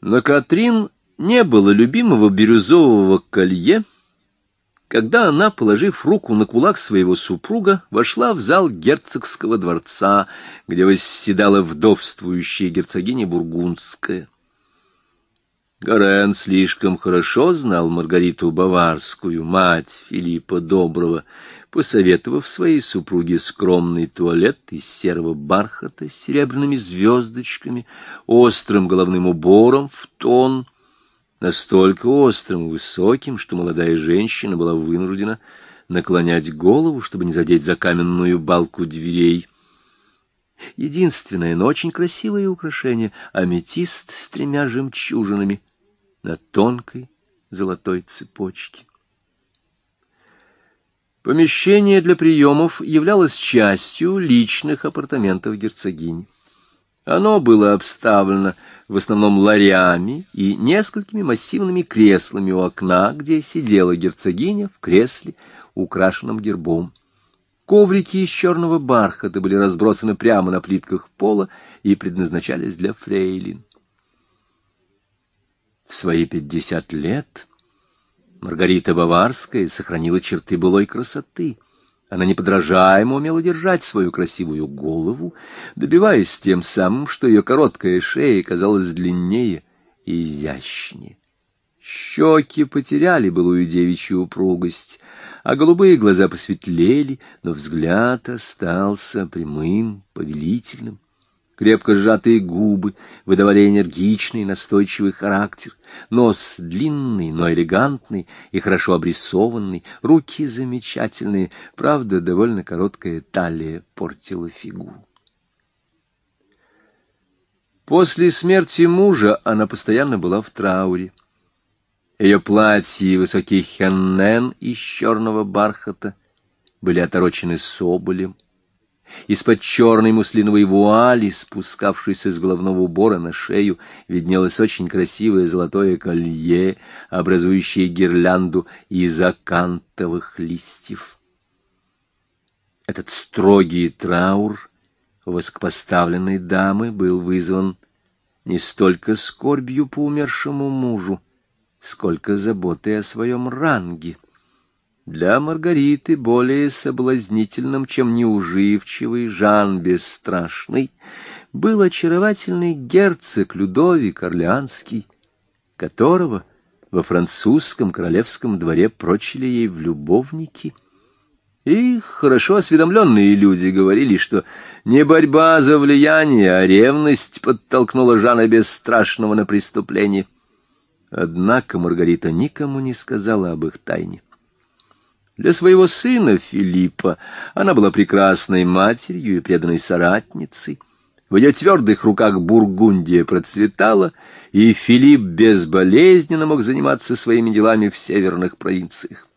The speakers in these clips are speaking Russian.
Но Катрин не было любимого бирюзового колье, когда она, положив руку на кулак своего супруга, вошла в зал герцогского дворца, где восседала вдовствующая герцогиня Бургундская. Горен слишком хорошо знал Маргариту Баварскую, мать Филиппа Доброго, посоветовав своей супруге скромный туалет из серого бархата с серебряными звездочками, острым головным убором в тон, настолько острым и высоким, что молодая женщина была вынуждена наклонять голову, чтобы не задеть за каменную балку дверей. Единственное, но очень красивое украшение — аметист с тремя жемчужинами на тонкой золотой цепочке. Помещение для приемов являлось частью личных апартаментов герцогини. Оно было обставлено в основном ларями и несколькими массивными креслами у окна, где сидела герцогиня в кресле, украшенном гербом. Коврики из черного бархата были разбросаны прямо на плитках пола и предназначались для фрейлин. В свои пятьдесят лет Маргарита Баварская сохранила черты былой красоты. Она неподражаемо умела держать свою красивую голову, добиваясь тем самым, что ее короткая шея казалась длиннее и изящнее. Щеки потеряли былую девичью упругость, а голубые глаза посветлели, но взгляд остался прямым, повелительным. Крепко сжатые губы выдавали энергичный, настойчивый характер. Нос длинный, но элегантный и хорошо обрисованный, руки замечательные, правда, довольно короткая талия портила фигуру. После смерти мужа она постоянно была в трауре. Ее платье и высокий хеннен из черного бархата были оторочены соболем, из-под черной муслиновой вуали, спускавшейся с головного убора на шею, виднелось очень красивое золотое колье, образующее гирлянду из акантовых листьев. Этот строгий траур воскопоставленной дамы был вызван не столько скорбью по умершему мужу, сколько заботой о своем ранге. Для Маргариты более соблазнительным, чем неуживчивый Жан Бесстрашный, был очаровательный герцог Людовик Орлеанский, которого во французском королевском дворе прочили ей в любовники. И хорошо осведомленные люди говорили, что не борьба за влияние, а ревность подтолкнула Жана Бесстрашного на преступление. Однако Маргарита никому не сказала об их тайне. Для своего сына Филиппа она была прекрасной матерью и преданной соратницей. В ее твердых руках Бургундия процветала, и Филипп безболезненно мог заниматься своими делами в северных провинциях.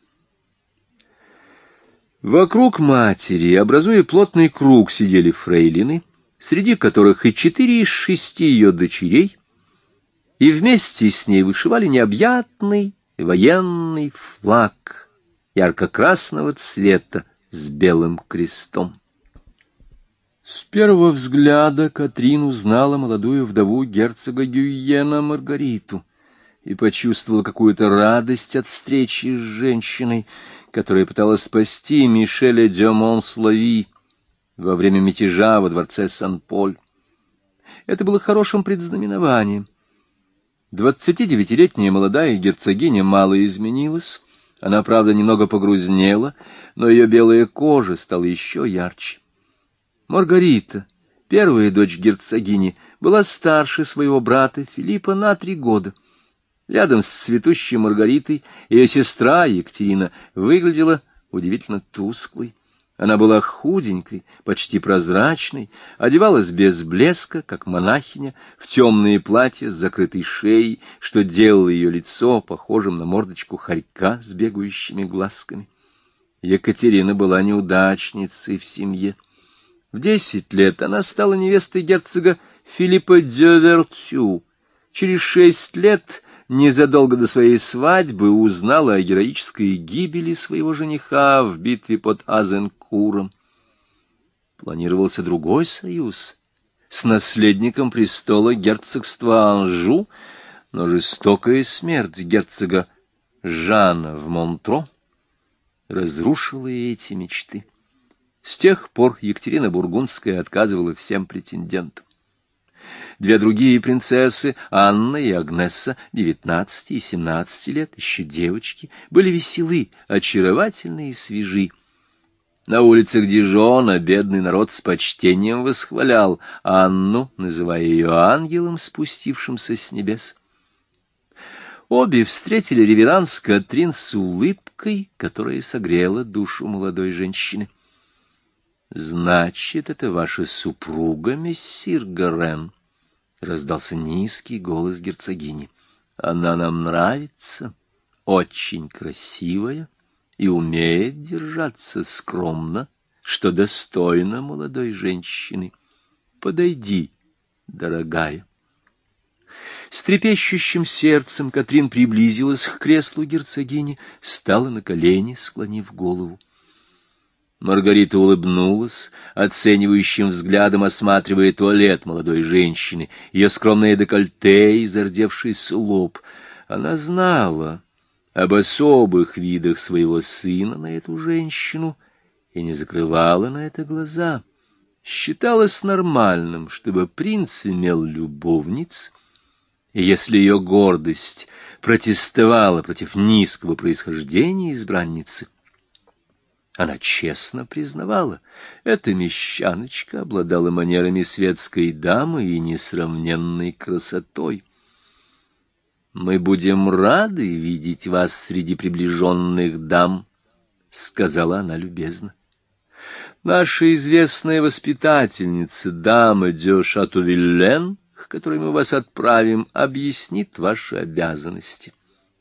Вокруг матери, образуя плотный круг, сидели фрейлины, среди которых и четыре из шести ее дочерей, и вместе с ней вышивали необъятный военный флаг — ярко-красного цвета с белым крестом. С первого взгляда Катрин узнала молодую вдову герцога Гюйена Маргариту и почувствовала какую-то радость от встречи с женщиной, которая пыталась спасти Мишеля де Монслави во время мятежа во дворце Сан-Поль. Это было хорошим предзнаменованием. Двадцатидевятилетняя молодая герцогиня мало изменилась, она, правда, немного погрузнела, но ее белая кожа стала еще ярче. Маргарита, первая дочь герцогини, была старше своего брата Филиппа на три года. Рядом с цветущей Маргаритой ее сестра Екатерина выглядела удивительно тусклой. Она была худенькой, почти прозрачной, одевалась без блеска, как монахиня, в темные платья с закрытой шеей, что делало ее лицо похожим на мордочку хорька с бегающими глазками. Екатерина была неудачницей в семье. В десять лет она стала невестой герцога Филиппа Дёвертю. Через шесть лет незадолго до своей свадьбы узнала о героической гибели своего жениха в битве под Азенкуром. Планировался другой союз с наследником престола герцогства Анжу, Но жестокая смерть герцога Жана в Монтро разрушила и эти мечты. С тех пор Екатерина Бургундская отказывала всем претендентам. Две другие принцессы, Анна и Агнесса, девятнадцати и семнадцати лет, еще девочки, были веселы, очаровательны и свежи. На улицах Дижона бедный народ с почтением восхвалял Анну, называя ее ангелом, спустившимся с небес. Обе встретили реверанс Катрин с улыбкой, которая согрела душу молодой женщины. «Значит, это ваша супруга, мессир Гарен?» — раздался низкий голос герцогини. «Она нам нравится, очень красивая и умеет держаться скромно, что достойно молодой женщины. Подойди, дорогая». С трепещущим сердцем Катрин приблизилась к креслу герцогини, стала на колени, склонив голову. Маргарита улыбнулась, оценивающим взглядом осматривая туалет молодой женщины, ее скромное декольте и зардевшийся лоб. Она знала об особых видах своего сына на эту женщину и не закрывала на это глаза. Считалось нормальным, чтобы принц имел любовниц, и если ее гордость протестовала против низкого происхождения избранницы — она честно признавала, эта мещаночка обладала манерами светской дамы и несравненной красотой. «Мы будем рады видеть вас среди приближенных дам», — сказала она любезно. «Наша известная воспитательница, дама де Шатувиллен, к которой мы вас отправим, объяснит ваши обязанности».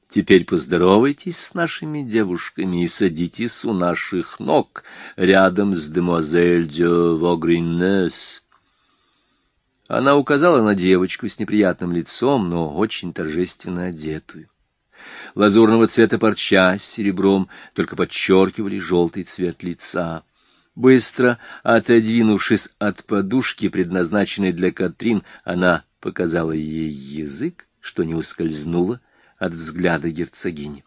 Теперь поздоровайтесь с нашими девушками и садитесь у наших ног, рядом с демуазель де Вогринес. Она указала на девочку с неприятным лицом, но очень торжественно одетую. Лазурного цвета парча с серебром только подчеркивали желтый цвет лица. Быстро отодвинувшись от подушки, предназначенной для Катрин, она показала ей язык, что не ускользнуло, от взгляда герцогини.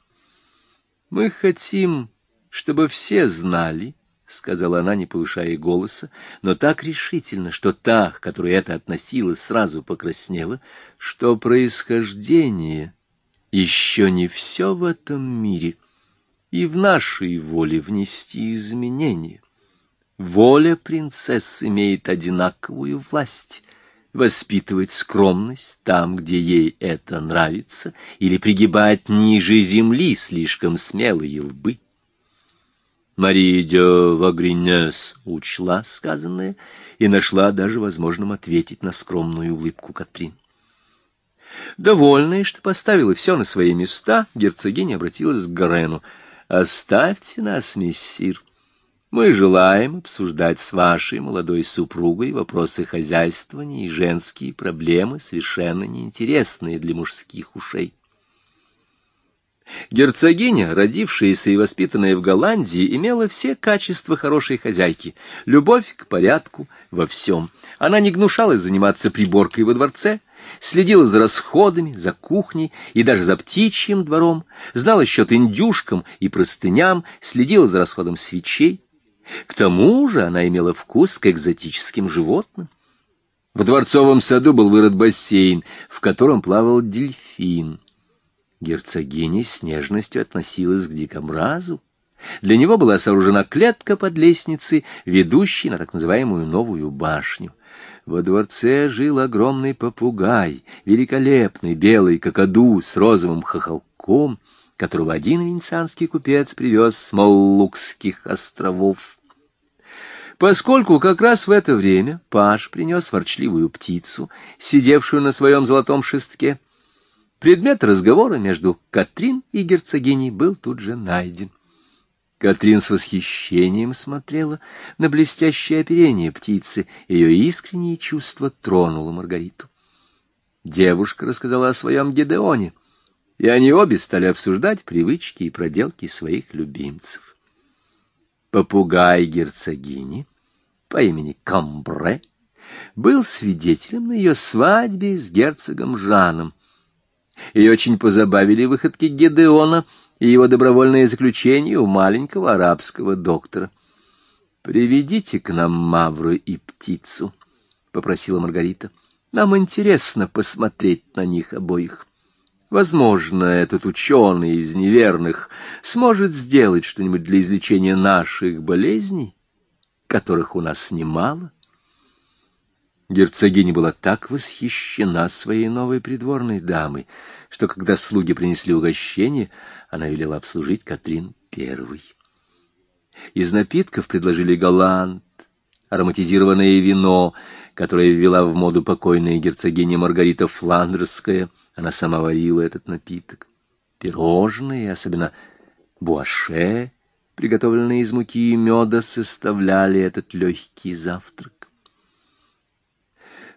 «Мы хотим, чтобы все знали», — сказала она, не повышая голоса, но так решительно, что та, к которой это относилось, сразу покраснела, что происхождение еще не все в этом мире, и в нашей воле внести изменения. Воля принцесс имеет одинаковую власть, воспитывать скромность там, где ей это нравится, или пригибать ниже земли слишком смелые лбы. Мария де Вагринес учла сказанное и нашла даже возможным ответить на скромную улыбку Катрин. Довольная, что поставила все на свои места, герцогиня обратилась к Горену. «Оставьте нас, мессир». Мы желаем обсуждать с вашей молодой супругой вопросы хозяйствования и женские проблемы, совершенно неинтересные для мужских ушей. Герцогиня, родившаяся и воспитанная в Голландии, имела все качества хорошей хозяйки, любовь к порядку во всем. Она не гнушалась заниматься приборкой во дворце, следила за расходами, за кухней и даже за птичьим двором, знала счет индюшкам и простыням, следила за расходом свечей, к тому же она имела вкус к экзотическим животным. В дворцовом саду был вырод бассейн, в котором плавал дельфин. Герцогиня с нежностью относилась к дикобразу. Для него была сооружена клетка под лестницей, ведущей на так называемую новую башню. Во дворце жил огромный попугай, великолепный белый кокоду с розовым хохолком — которого один венецианский купец привез с Моллукских островов. Поскольку как раз в это время Паш принес ворчливую птицу, сидевшую на своем золотом шестке, предмет разговора между Катрин и герцогиней был тут же найден. Катрин с восхищением смотрела на блестящее оперение птицы, ее искреннее чувство тронуло Маргариту. Девушка рассказала о своем Гедеоне — и они обе стали обсуждать привычки и проделки своих любимцев. Попугай герцогини по имени Камбре был свидетелем на ее свадьбе с герцогом Жаном. И очень позабавили выходки Гедеона и его добровольное заключение у маленького арабского доктора. «Приведите к нам Мавру и птицу», — попросила Маргарита. «Нам интересно посмотреть на них обоих». Возможно, этот ученый из неверных сможет сделать что-нибудь для излечения наших болезней, которых у нас немало. Герцогиня была так восхищена своей новой придворной дамой, что, когда слуги принесли угощение, она велела обслужить Катрин первой. Из напитков предложили галант, ароматизированное вино, которое ввела в моду покойная герцогиня Маргарита Фландерская — она сама варила этот напиток. Пирожные, особенно буаше, приготовленные из муки и меда, составляли этот легкий завтрак.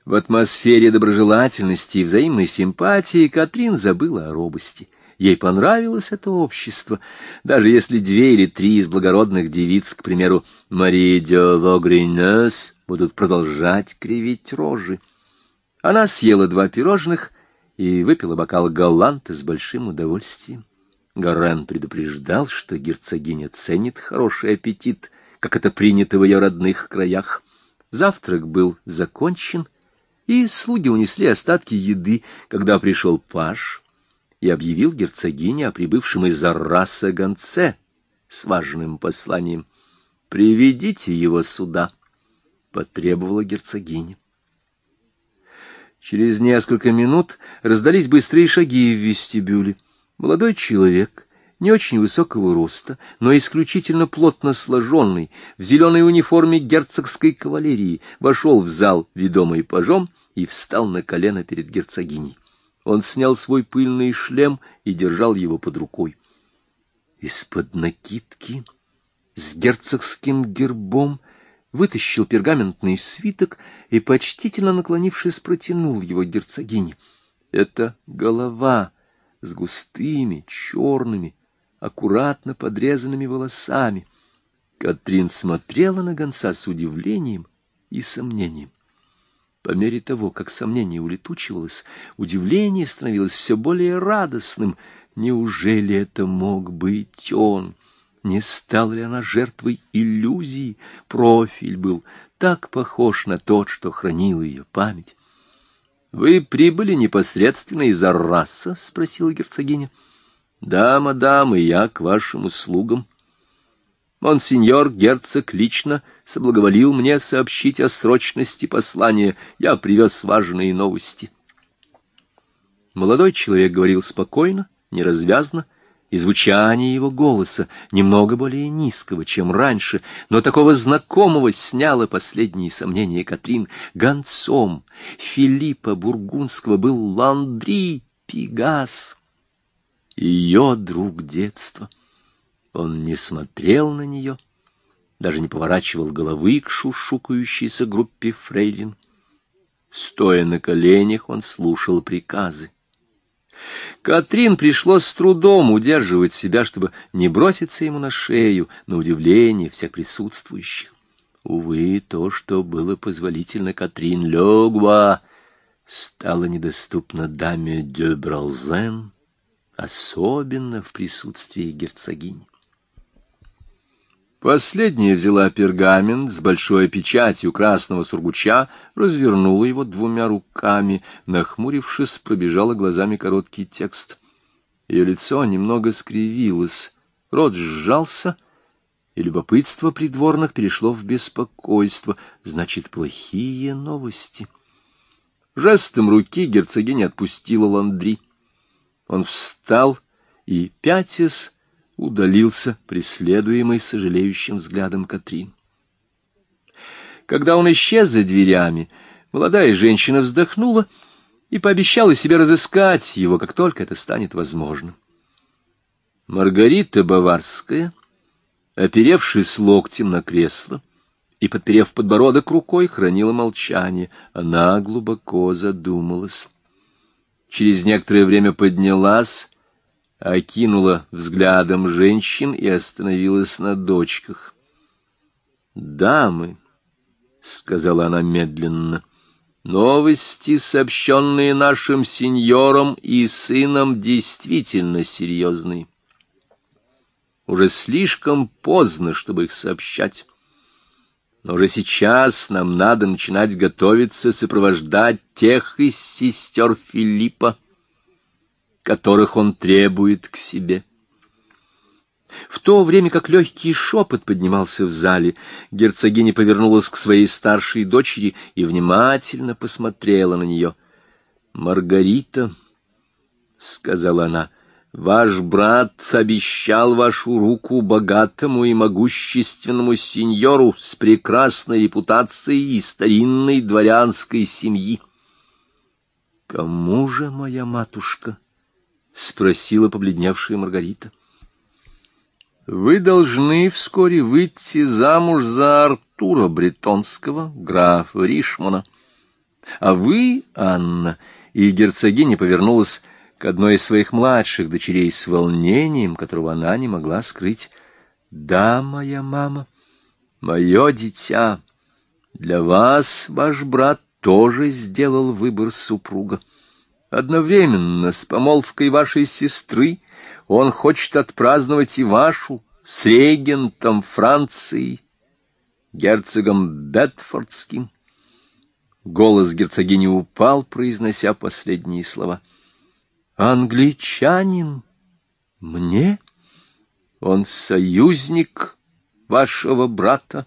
В атмосфере доброжелательности и взаимной симпатии Катрин забыла о робости. Ей понравилось это общество, даже если две или три из благородных девиц, к примеру, Мария де Вогринес, будут продолжать кривить рожи. Она съела два пирожных и выпила бокал галанта с большим удовольствием. Гарен предупреждал, что герцогиня ценит хороший аппетит, как это принято в ее родных краях. Завтрак был закончен, и слуги унесли остатки еды, когда пришел паж и объявил герцогине о прибывшем из Арраса гонце с важным посланием. «Приведите его сюда», — потребовала герцогиня. Через несколько минут раздались быстрые шаги в вестибюле. Молодой человек, не очень высокого роста, но исключительно плотно сложенный, в зеленой униформе герцогской кавалерии, вошел в зал, ведомый пажом, и встал на колено перед герцогиней. Он снял свой пыльный шлем и держал его под рукой. Из-под накидки с герцогским гербом вытащил пергаментный свиток и, почтительно наклонившись, протянул его герцогине. Это голова с густыми, черными, аккуратно подрезанными волосами. Катрин смотрела на гонца с удивлением и сомнением. По мере того, как сомнение улетучивалось, удивление становилось все более радостным. Неужели это мог быть он? — не стала ли она жертвой иллюзии? Профиль был так похож на тот, что хранил ее память. — Вы прибыли непосредственно из Арраса? — спросила герцогиня. — Да, мадам, и я к вашим услугам. Монсеньор герцог лично соблаговолил мне сообщить о срочности послания. Я привез важные новости. Молодой человек говорил спокойно, неразвязно, — и звучание его голоса, немного более низкого, чем раньше, но такого знакомого сняло последние сомнения Катрин. Гонцом Филиппа Бургундского был Ландри Пигас, ее друг детства. Он не смотрел на нее, даже не поворачивал головы к шушукающейся группе фрейлин. Стоя на коленях, он слушал приказы. Катрин пришлось с трудом удерживать себя, чтобы не броситься ему на шею, на удивление всех присутствующих. Увы, то, что было позволительно Катрин Легва, стало недоступно даме де Бралзен, особенно в присутствии герцогини. Последняя взяла пергамент с большой печатью красного сургуча, развернула его двумя руками, нахмурившись, пробежала глазами короткий текст. Ее лицо немного скривилось, рот сжался, и любопытство придворных перешло в беспокойство. Значит, плохие новости. Жестом руки герцогиня отпустила Ландри. Он встал и, пятясь, удалился, преследуемый сожалеющим взглядом Катрин. Когда он исчез за дверями, молодая женщина вздохнула и пообещала себе разыскать его, как только это станет возможным. Маргарита Баварская, оперевшись локтем на кресло и подперев подбородок рукой, хранила молчание. Она глубоко задумалась. Через некоторое время поднялась окинула взглядом женщин и остановилась на дочках. «Дамы», — сказала она медленно, — Новости, сообщенные нашим сеньором и сыном, действительно серьезные. Уже слишком поздно, чтобы их сообщать. Но уже сейчас нам надо начинать готовиться сопровождать тех из сестер Филиппа, которых он требует к себе. В то время как легкий шепот поднимался в зале, герцогиня повернулась к своей старшей дочери и внимательно посмотрела на нее. «Маргарита», — сказала она, Ваш брат обещал вашу руку богатому и могущественному сеньору с прекрасной репутацией и старинной дворянской семьи. — Кому же моя матушка? — спросила побледневшая Маргарита. — Вы должны вскоре выйти замуж за Артура Бретонского, графа Ришмана. А вы, Анна, и герцогиня повернулась к одной из своих младших дочерей с волнением, которого она не могла скрыть. «Да, моя мама, мое дитя, для вас ваш брат тоже сделал выбор супруга. Одновременно с помолвкой вашей сестры он хочет отпраздновать и вашу с регентом Франции, герцогом Бетфордским». Голос герцогини упал, произнося последние слова — Англичанин? Мне? Он союзник вашего брата?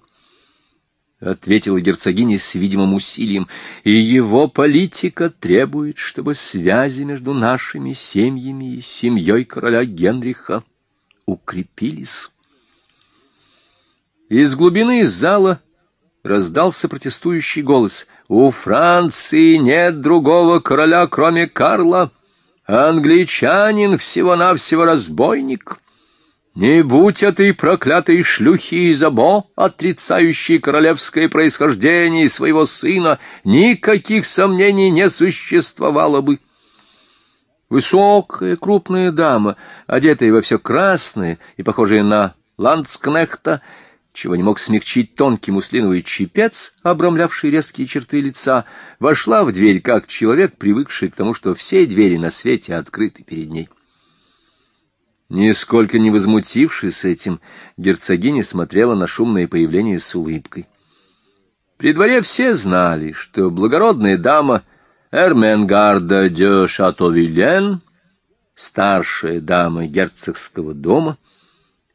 — ответила герцогиня с видимым усилием, — и его политика требует, чтобы связи между нашими семьями и семьей короля Генриха укрепились. Из глубины зала раздался протестующий голос. «У Франции нет другого короля, кроме Карла!» Англичанин всего-навсего разбойник. Не будь этой проклятой шлюхи Изабо, отрицающей королевское происхождение своего сына, никаких сомнений не существовало бы. Высокая, крупная дама, одетая во все красное и похожая на ландскнехта, чего не мог смягчить тонкий муслиновый чепец, обрамлявший резкие черты лица, вошла в дверь как человек, привыкший к тому, что все двери на свете открыты перед ней. Нисколько не возмутившись этим, герцогиня смотрела на шумное появление с улыбкой. При дворе все знали, что благородная дама Эрменгарда де Шатовилен, старшая дама герцогского дома, —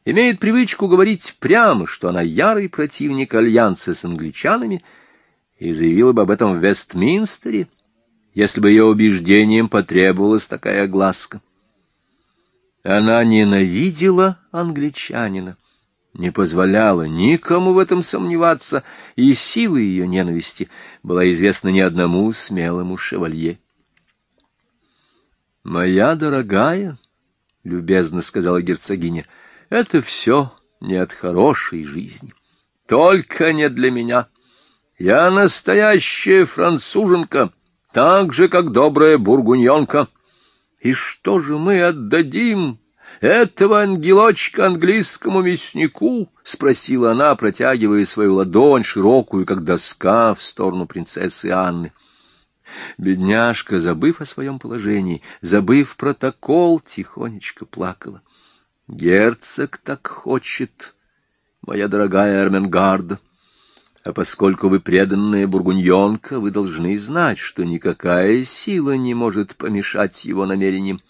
имеет привычку говорить прямо, что она ярый противник альянса с англичанами, и заявила бы об этом в Вестминстере, если бы ее убеждением потребовалась такая огласка. Она ненавидела англичанина, не позволяла никому в этом сомневаться, и сила ее ненависти была известна ни одному смелому шевалье. «Моя дорогая», — любезно сказала герцогиня, — это все не от хорошей жизни. Только не для меня. Я настоящая француженка, так же, как добрая бургуньонка. И что же мы отдадим этого ангелочка английскому мяснику? — спросила она, протягивая свою ладонь, широкую, как доска, в сторону принцессы Анны. Бедняжка, забыв о своем положении, забыв протокол, тихонечко плакала. Герцог так хочет, моя дорогая Эрменгарда. А поскольку вы преданная бургуньонка, вы должны знать, что никакая сила не может помешать его намерениям.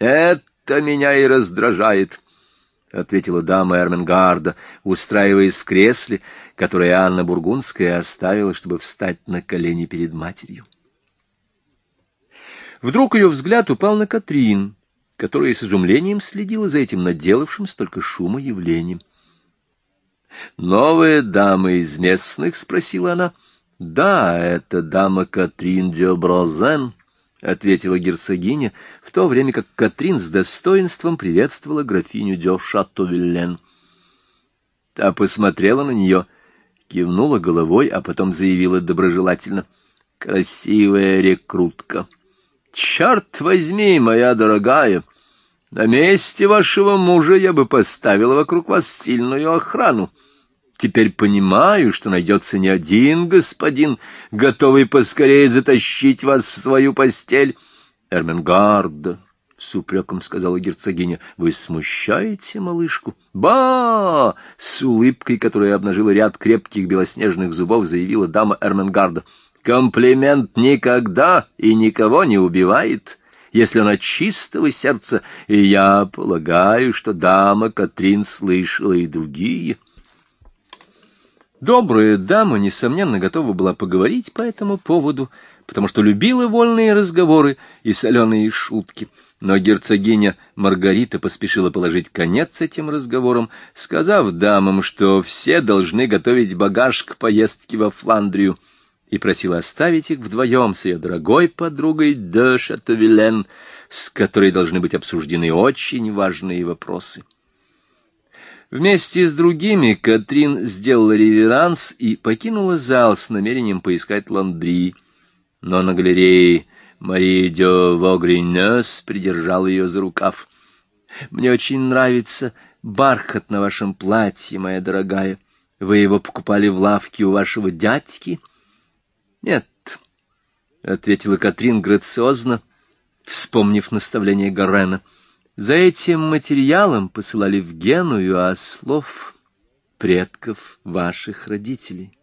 Это меня и раздражает, — ответила дама Эрменгарда, устраиваясь в кресле, которое Анна Бургундская оставила, чтобы встать на колени перед матерью. Вдруг ее взгляд упал на Катрин — которая с изумлением следила за этим наделавшим столько шума явлением. «Новая дама из местных?» — спросила она. «Да, это дама Катрин де Бразен», — ответила герцогиня, в то время как Катрин с достоинством приветствовала графиню де Шатовиллен. Та посмотрела на нее, кивнула головой, а потом заявила доброжелательно. «Красивая рекрутка!» «Черт возьми, моя дорогая!» На месте вашего мужа я бы поставила вокруг вас сильную охрану. Теперь понимаю, что найдется не один господин, готовый поскорее затащить вас в свою постель. Эрменгарда, — с упреком сказала герцогиня, — вы смущаете малышку? Ба! — с улыбкой, которая обнажила ряд крепких белоснежных зубов, заявила дама Эрменгарда. Комплимент никогда и никого не убивает если она чистого сердца, и я полагаю, что дама Катрин слышала и другие. Добрая дама, несомненно, готова была поговорить по этому поводу, потому что любила вольные разговоры и соленые шутки. Но герцогиня Маргарита поспешила положить конец этим разговорам, сказав дамам, что все должны готовить багаж к поездке во Фландрию, и просила оставить их вдвоем с ее дорогой подругой де Шатовилен, с которой должны быть обсуждены очень важные вопросы. Вместе с другими Катрин сделала реверанс и покинула зал с намерением поискать Ландри. Но на галерее Мария де Вогринес придержала ее за рукав. «Мне очень нравится бархат на вашем платье, моя дорогая. Вы его покупали в лавке у вашего дядьки?» «Нет», — ответила Катрин грациозно, вспомнив наставление Гарена — за этим материалом посылали в Геную ослов предков ваших родителей.